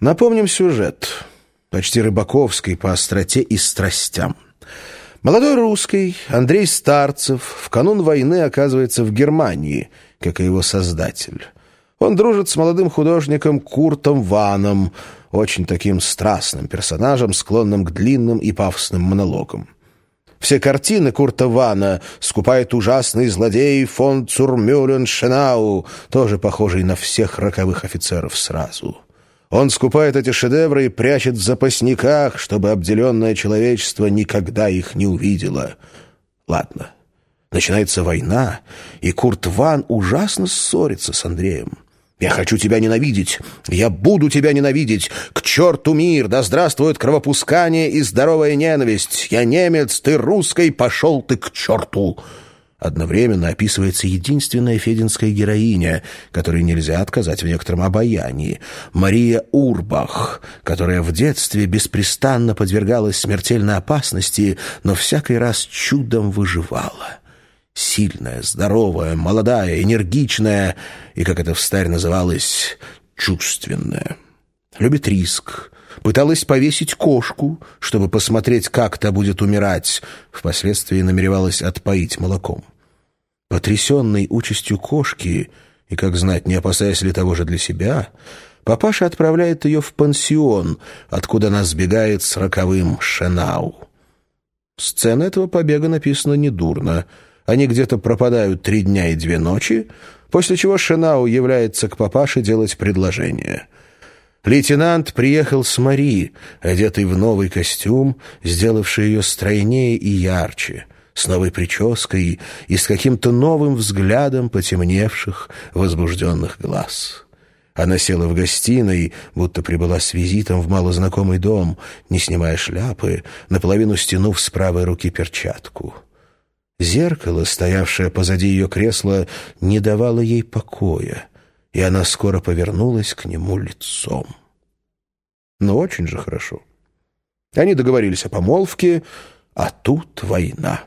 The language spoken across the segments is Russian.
Напомним сюжет, почти рыбаковский по остроте и страстям. Молодой русский Андрей Старцев в канун войны оказывается в Германии, как и его создатель. Он дружит с молодым художником Куртом Ваном, очень таким страстным персонажем, склонным к длинным и пафосным монологам. Все картины Курта Вана скупает ужасный злодей фон Цурмюлен Шенау, тоже похожий на всех роковых офицеров сразу. Он скупает эти шедевры и прячет в запасниках, чтобы обделенное человечество никогда их не увидело. Ладно, начинается война, и Курт Ван ужасно ссорится с Андреем. «Я хочу тебя ненавидеть! Я буду тебя ненавидеть! К черту мир! Да здравствует кровопускание и здоровая ненависть! Я немец, ты русский, пошел ты к черту!» Одновременно описывается единственная фединская героиня, которой нельзя отказать в некотором обаянии, Мария Урбах, которая в детстве беспрестанно подвергалась смертельной опасности, но всякий раз чудом выживала. Сильная, здоровая, молодая, энергичная и, как это в старе называлось, чувственная. Любит риск, пыталась повесить кошку, чтобы посмотреть, как та будет умирать, впоследствии намеревалась отпоить молоком. Потрясенный участью кошки, и, как знать, не опасаясь ли того же для себя, папаша отправляет ее в пансион, откуда она сбегает с роковым Шенау. Сцена этого побега написана недурно. Они где-то пропадают три дня и две ночи, после чего Шенау является к папаше делать предложение — Лейтенант приехал с Мари, одетый в новый костюм, сделавший ее стройнее и ярче, с новой прической и с каким-то новым взглядом потемневших, возбужденных глаз. Она села в гостиной, будто прибыла с визитом в малознакомый дом, не снимая шляпы, наполовину стянув с правой руки перчатку. Зеркало, стоявшее позади ее кресла, не давало ей покоя и она скоро повернулась к нему лицом. Ну, очень же хорошо. Они договорились о помолвке, а тут война.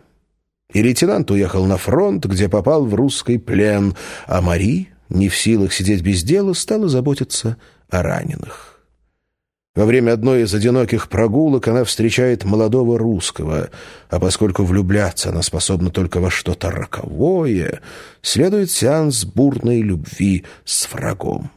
И лейтенант уехал на фронт, где попал в русский плен, а Мари, не в силах сидеть без дела, стала заботиться о раненых. Во время одной из одиноких прогулок она встречает молодого русского, а поскольку влюбляться она способна только во что-то роковое, следует сеанс бурной любви с врагом.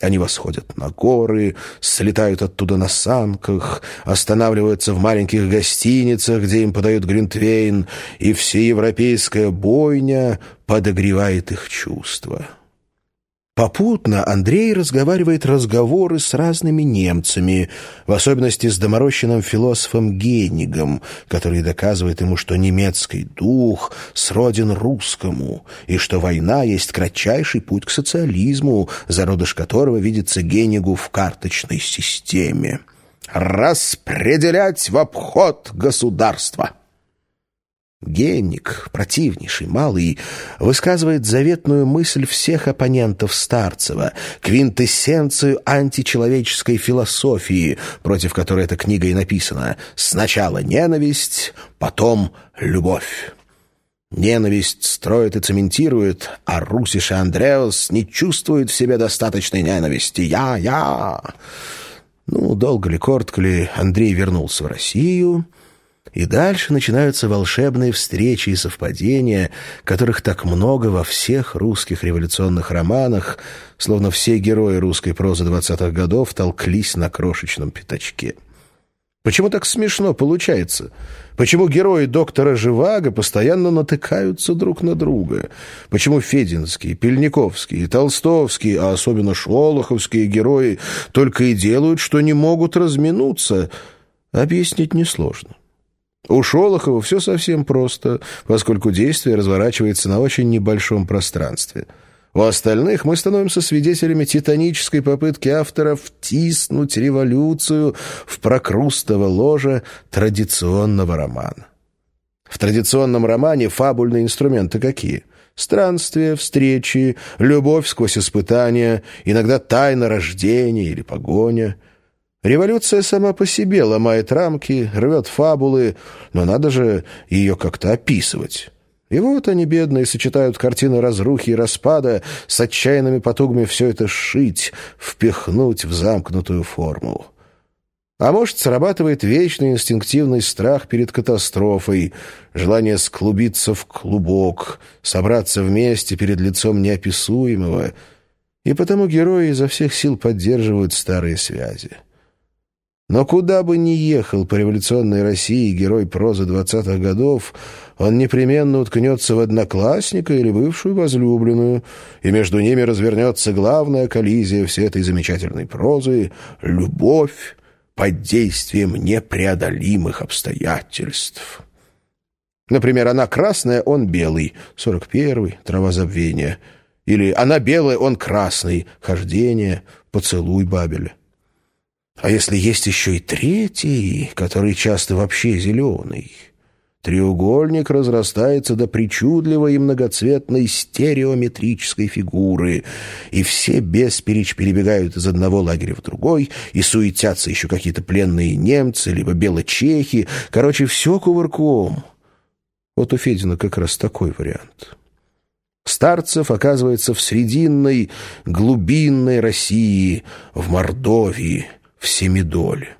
Они восходят на горы, слетают оттуда на санках, останавливаются в маленьких гостиницах, где им подают глинтвейн, и всеевропейская бойня подогревает их чувства. Попутно Андрей разговаривает разговоры с разными немцами, в особенности с доморощенным философом Генигом, который доказывает ему, что немецкий дух сроден русскому, и что война есть кратчайший путь к социализму, зародыш которого видится Генигу в карточной системе. «Распределять в обход государства». Генник, противнейший, малый, высказывает заветную мысль всех оппонентов Старцева, квинтэссенцию античеловеческой философии, против которой эта книга и написана. Сначала ненависть, потом любовь. Ненависть строит и цементирует, а Русиша Андреус не чувствует в себе достаточной ненависти. Я, я... Ну, долго ли, коротко ли, Андрей вернулся в Россию и дальше начинаются волшебные встречи и совпадения, которых так много во всех русских революционных романах, словно все герои русской прозы двадцатых годов толклись на крошечном пятачке. Почему так смешно получается? Почему герои доктора Живаго постоянно натыкаются друг на друга? Почему Фединские, Пельниковские, Толстовские, а особенно Шолоховские герои только и делают, что не могут разминуться? Объяснить несложно. У Шолохова все совсем просто, поскольку действие разворачивается на очень небольшом пространстве. У остальных мы становимся свидетелями титанической попытки автора втиснуть революцию в прокрустово ложе традиционного романа. В традиционном романе фабульные инструменты какие? Странствия, встречи, любовь сквозь испытания, иногда тайна рождения или погоня — Революция сама по себе ломает рамки, рвет фабулы, но надо же ее как-то описывать. И вот они, бедные, сочетают картины разрухи и распада с отчаянными потугами все это сшить, впихнуть в замкнутую форму. А может, срабатывает вечный инстинктивный страх перед катастрофой, желание склубиться в клубок, собраться вместе перед лицом неописуемого, и потому герои изо всех сил поддерживают старые связи. Но куда бы ни ехал по революционной России герой прозы двадцатых годов, он непременно уткнется в одноклассника или бывшую возлюбленную, и между ними развернется главная коллизия всей этой замечательной прозы — любовь под действием непреодолимых обстоятельств. Например, она красная, он белый, сорок первый, трава забвения. Или она белая, он красный, хождение, поцелуй Бабеля. А если есть еще и третий, который часто вообще зеленый? Треугольник разрастается до причудливой и многоцветной стереометрической фигуры, и все бесперечь перебегают из одного лагеря в другой, и суетятся еще какие-то пленные немцы, либо белочехи. Короче, все кувырком. Вот у Федина как раз такой вариант. Старцев оказывается в срединной, глубинной России, в Мордовии, в Семидоле.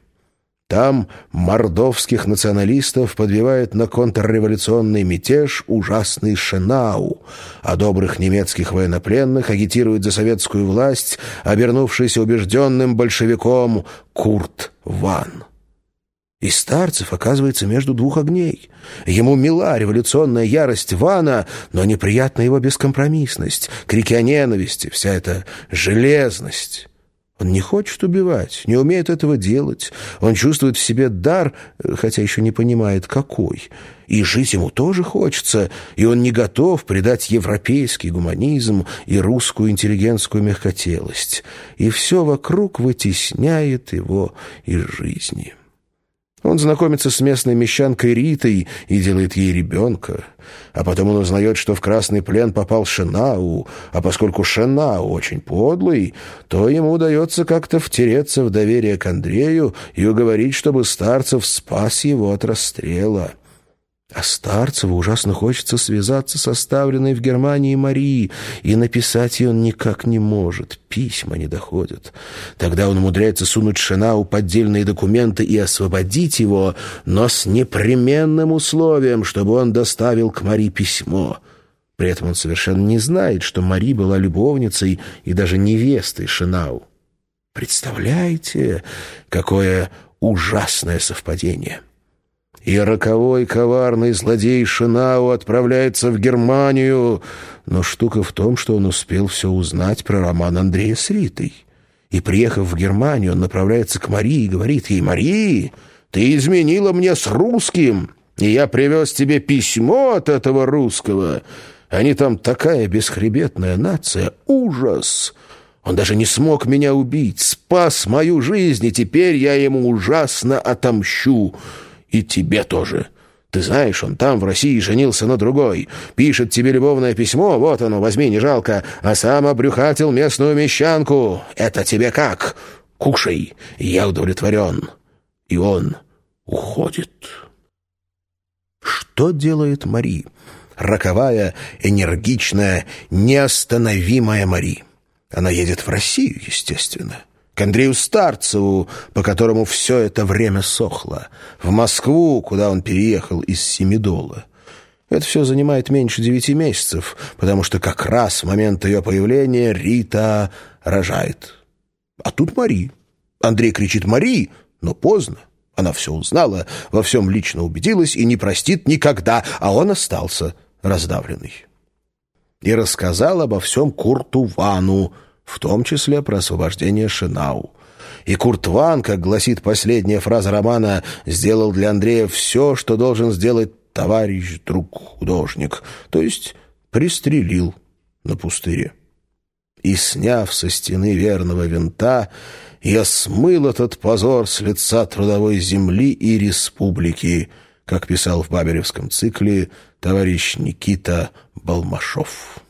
Там мордовских националистов подбивает на контрреволюционный мятеж ужасный Шенау, а добрых немецких военнопленных агитирует за советскую власть, обернувшийся убежденным большевиком Курт Ван. И Старцев оказывается между двух огней. Ему мила революционная ярость Вана, но неприятна его бескомпромиссность, крики о ненависти, вся эта железность. Он не хочет убивать, не умеет этого делать. Он чувствует в себе дар, хотя еще не понимает, какой. И жить ему тоже хочется, и он не готов предать европейский гуманизм и русскую интеллигентскую мягкотелость. И все вокруг вытесняет его из жизни». Он знакомится с местной мещанкой Ритой и делает ей ребенка. А потом он узнает, что в красный плен попал Шенау, а поскольку Шенау очень подлый, то ему удается как-то втереться в доверие к Андрею и уговорить, чтобы Старцев спас его от расстрела. А Старцеву ужасно хочется связаться с оставленной в Германии Марии, и написать ее он никак не может, письма не доходят. Тогда он умудряется сунуть Шенау поддельные документы и освободить его, но с непременным условием, чтобы он доставил к Мари письмо. При этом он совершенно не знает, что Мари была любовницей и даже невестой Шенау. Представляете, какое ужасное совпадение!» И роковой коварный злодей Шинау отправляется в Германию. Но штука в том, что он успел все узнать про роман Андрея с Ритой. И, приехав в Германию, он направляется к Марии и говорит ей, «Марии, ты изменила мне с русским, и я привез тебе письмо от этого русского. Они там такая бесхребетная нация, ужас!» Он даже не смог меня убить, спас мою жизнь, и теперь я ему ужасно отомщу. И тебе тоже. Ты знаешь, он там, в России, женился на другой. Пишет тебе любовное письмо, вот оно, возьми, не жалко, а сам обрюхатил местную мещанку. Это тебе как? Кушай, я удовлетворен. И он уходит. Что делает Мари? Роковая, энергичная, неостановимая Мари. Она едет в Россию, естественно к Андрею Старцеву, по которому все это время сохло, в Москву, куда он переехал из Семидола. Это все занимает меньше девяти месяцев, потому что как раз в момент ее появления Рита рожает. А тут Мари. Андрей кричит «Мари!», но поздно. Она все узнала, во всем лично убедилась и не простит никогда, а он остался раздавленный. И рассказал обо всем Курту Вану, в том числе про освобождение Шинау. И Курт Ван, как гласит последняя фраза романа, сделал для Андрея все, что должен сделать товарищ, друг, художник, то есть пристрелил на пустыре. И, сняв со стены верного винта, я смыл этот позор с лица трудовой земли и республики, как писал в Баберевском цикле товарищ Никита Балмашов.